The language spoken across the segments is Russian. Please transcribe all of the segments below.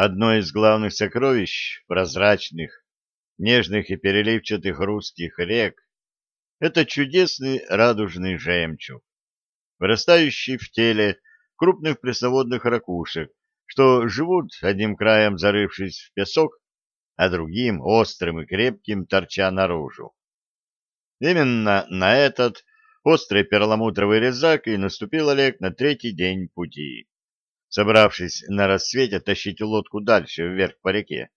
Одно из главных сокровищ прозрачных, нежных и переливчатых русских рек — это чудесный радужный жемчуг, вырастающий в теле крупных пресноводных ракушек, что живут одним краем зарывшись в песок, а другим, острым и крепким, торча наружу. Именно на этот острый перламутровый резак и наступил Олег на третий день пути, собравшись на рассвете тащить лодку дальше вверх по реке.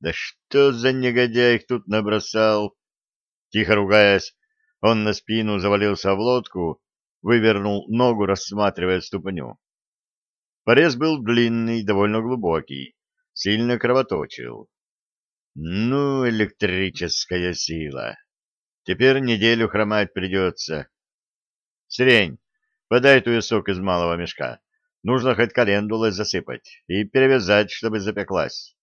Да что за негодяй их тут набросал? Тихо ругаясь, он на спину завалился в лодку, вывернул ногу, рассматривая ступню. Порез был длинный, довольно глубокий, сильно кровоточил. Ну, электрическая сила. Теперь неделю хромать придется. Сирень, подай туесок из малого мешка. Нужно хоть календулой засыпать и перевязать, чтобы запеклась.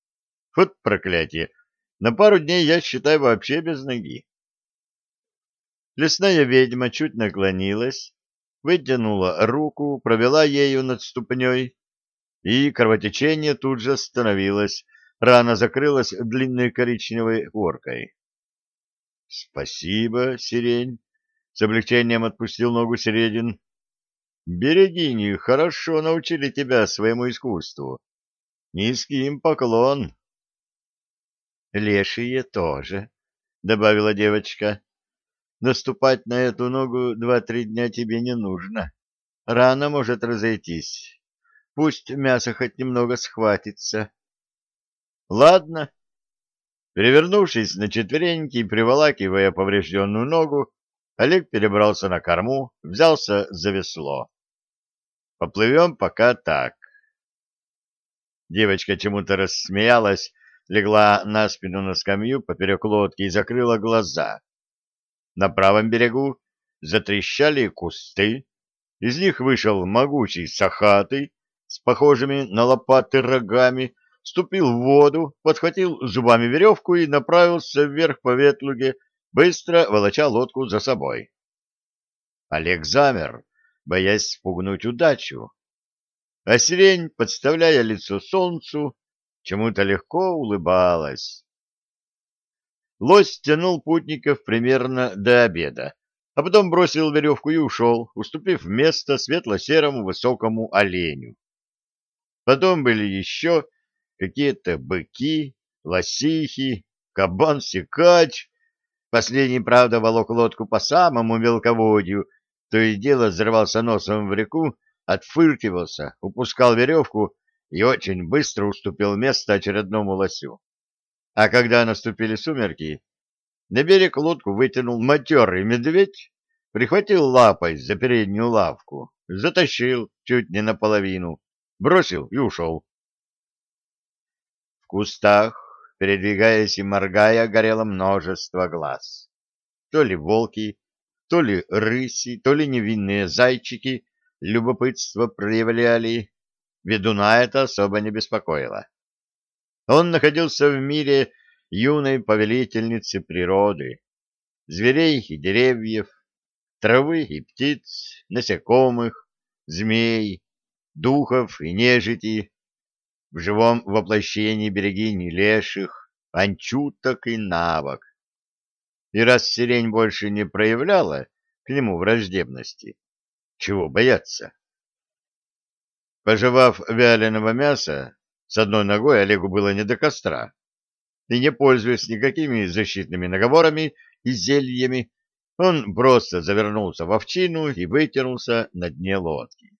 Вот проклятие! На пару дней я, считаю, вообще без ноги. Лесная ведьма чуть наклонилась, вытянула руку, провела ею над ступней, и кровотечение тут же остановилось, рана закрылась длинной коричневой горкой. — Спасибо, сирень, — с облегчением отпустил ногу Середин. — Берегини хорошо научили тебя своему искусству. Низкий им поклон. — Лешие тоже, — добавила девочка. — Наступать на эту ногу два-три дня тебе не нужно. Рана может разойтись. Пусть мясо хоть немного схватится. — Ладно, Перевернувшись на четвереньки и приволакивая поврежденную ногу, Олег перебрался на корму, взялся за весло. Поплывем пока так. Девочка чему-то рассмеялась, легла на спину на скамью поперек лодки и закрыла глаза. На правом берегу затрещали кусты, из них вышел могучий сахатый с похожими на лопаты рогами, ступил в воду, подхватил зубами веревку и направился вверх по ветлуге, быстро волоча лодку за собой. Олег замер, боясь спугнуть удачу. А сирень, подставляя лицо солнцу, чему-то легко улыбалась. Лось тянул путников примерно до обеда, а потом бросил веревку и ушел, уступив место светло-серому высокому оленю. Потом были еще какие-то быки, лосихи, кабан-сикач. Последний, правда, волок лодку по самому мелководью, то и дело взрывался носом в реку, отфыркивался, упускал веревку и очень быстро уступил место очередному лосю. А когда наступили сумерки, на берег лодку вытянул матерый медведь, прихватил лапой за переднюю лавку, затащил чуть не наполовину, бросил и ушел. В кустах, передвигаясь и моргая, горело множество глаз. То ли волки, то ли рыси, то ли невинные зайчики любопытство проявляли. Ведуна это особо не беспокоило. Он находился в мире юной повелительницы природы, зверей и деревьев, травы и птиц, насекомых, змей, духов и нежити, в живом воплощении берегини леших, анчуток и навок. И раз сирень больше не проявляла к нему враждебности, чего бояться? Пожевав вяленого мяса, с одной ногой Олегу было не до костра, и не пользуясь никакими защитными наговорами и зельями, он просто завернулся в овчину и вытянулся на дне лодки.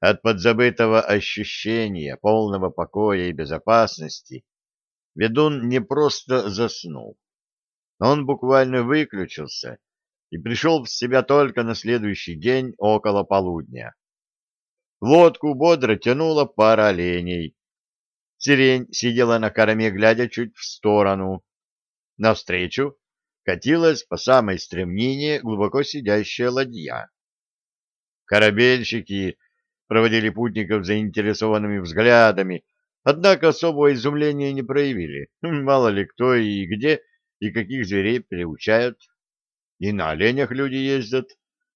От подзабытого ощущения полного покоя и безопасности ведун не просто заснул. Он буквально выключился и пришел в себя только на следующий день около полудня. Лодку бодро тянула пара оленей. Сирень сидела на корме, глядя чуть в сторону. Навстречу катилась по самой стремнине глубоко сидящая ладья. Корабельщики проводили путников заинтересованными взглядами, однако особого изумления не проявили. Мало ли кто и где и каких зверей приучают. И на оленях люди ездят,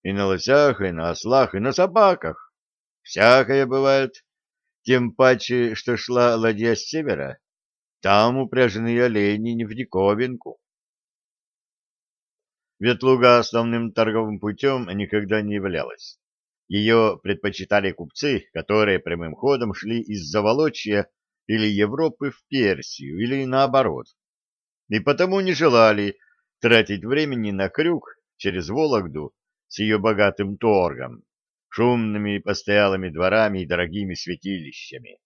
и на лосях, и на ослах, и на собаках. Всякое бывает. Тем паче, что шла ладья с севера, там упряжены олени не в диковинку. Ветлуга основным торговым путем никогда не являлась. Ее предпочитали купцы, которые прямым ходом шли из Заволочья или Европы в Персию, или наоборот, и потому не желали тратить времени на крюк через Вологду с ее богатым торгом, шумными постоялыми дворами и дорогими святилищами.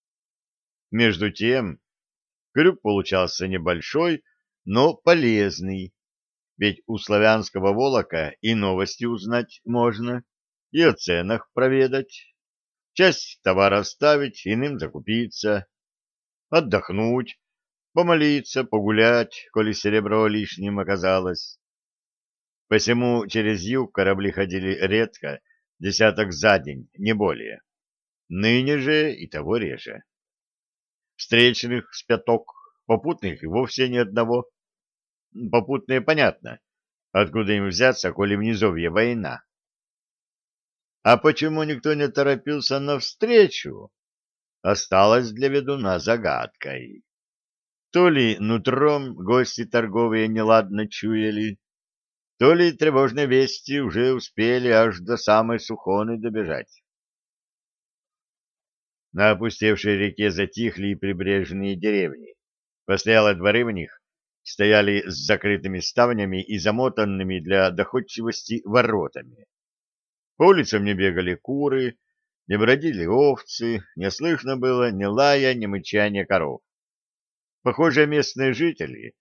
Между тем, крюк получался небольшой, но полезный, ведь у славянского волока и новости узнать можно, и о ценах проведать, часть товара оставить, иным закупиться, отдохнуть, помолиться, погулять, коли серебро лишним оказалось. Посему через юг корабли ходили редко, десяток за день, не более. Ныне же и того реже. Встречных с пяток, попутных и вовсе ни одного. Попутные понятно, откуда им взяться, коли в война. А почему никто не торопился навстречу, осталось для ведуна загадкой. То ли нутром гости торговые неладно чуяли, то ли тревожные вести уже успели аж до самой Сухоны добежать. На опустевшей реке затихли и прибрежные деревни. Постоялые дворы в них стояли с закрытыми ставнями и замотанными для доходчивости воротами. По улицам не бегали куры, не бродили овцы, не слышно было ни лая, ни мычания коров. Похоже, местные жители,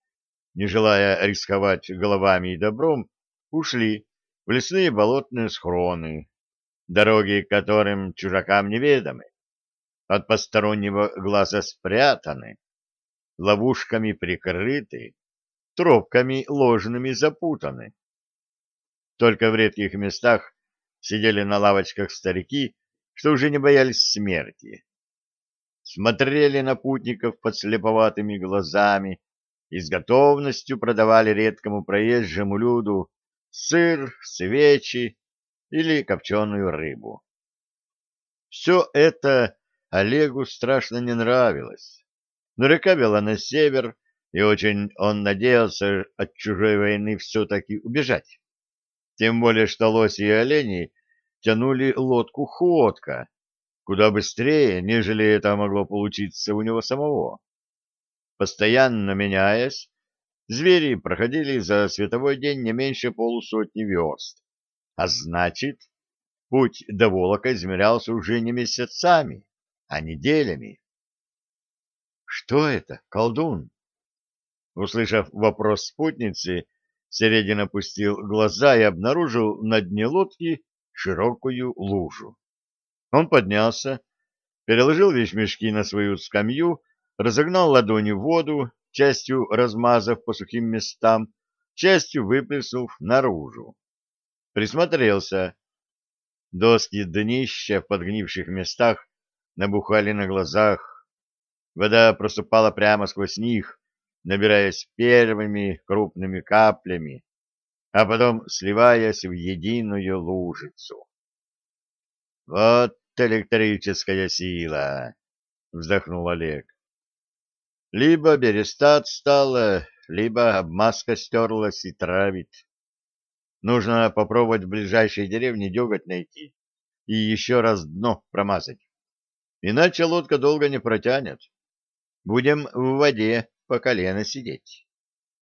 не желая рисковать головами и добром, ушли в лесные болотные схроны, дороги которым чужакам неведомы, от постороннего глаза спрятаны, ловушками прикрыты, тропками ложными запутаны. Только в редких местах сидели на лавочках старики, что уже не боялись смерти. Смотрели на путников под слеповатыми глазами и с готовностью продавали редкому проезжему люду сыр, свечи или копченую рыбу. Все это Олегу страшно не нравилось, но река вела на север, и очень он надеялся от чужой войны все-таки убежать. Тем более, что лоси и олени тянули лодку ходка, куда быстрее, нежели это могло получиться у него самого. Постоянно меняясь, звери проходили за световой день не меньше полусотни верст, а значит, путь до Волока измерялся уже не месяцами, а неделями. «Что это, колдун?» Услышав вопрос спутницы, Середин опустил глаза и обнаружил на дне лодки широкую лужу. Он поднялся, переложил вещмешки на свою скамью, разогнал ладони в воду, частью размазав по сухим местам, частью выплеснув наружу. Присмотрелся. Доски днища в подгнивших местах набухали на глазах. Вода проступала прямо сквозь них, набираясь первыми крупными каплями, а потом сливаясь в единую лужицу. «Вот электрическая сила!» — вздохнул Олег. «Либо береста отстала, либо обмазка стерлась и травит. Нужно попробовать в ближайшей деревне деготь найти и еще раз дно промазать. Иначе лодка долго не протянет. Будем в воде по колено сидеть».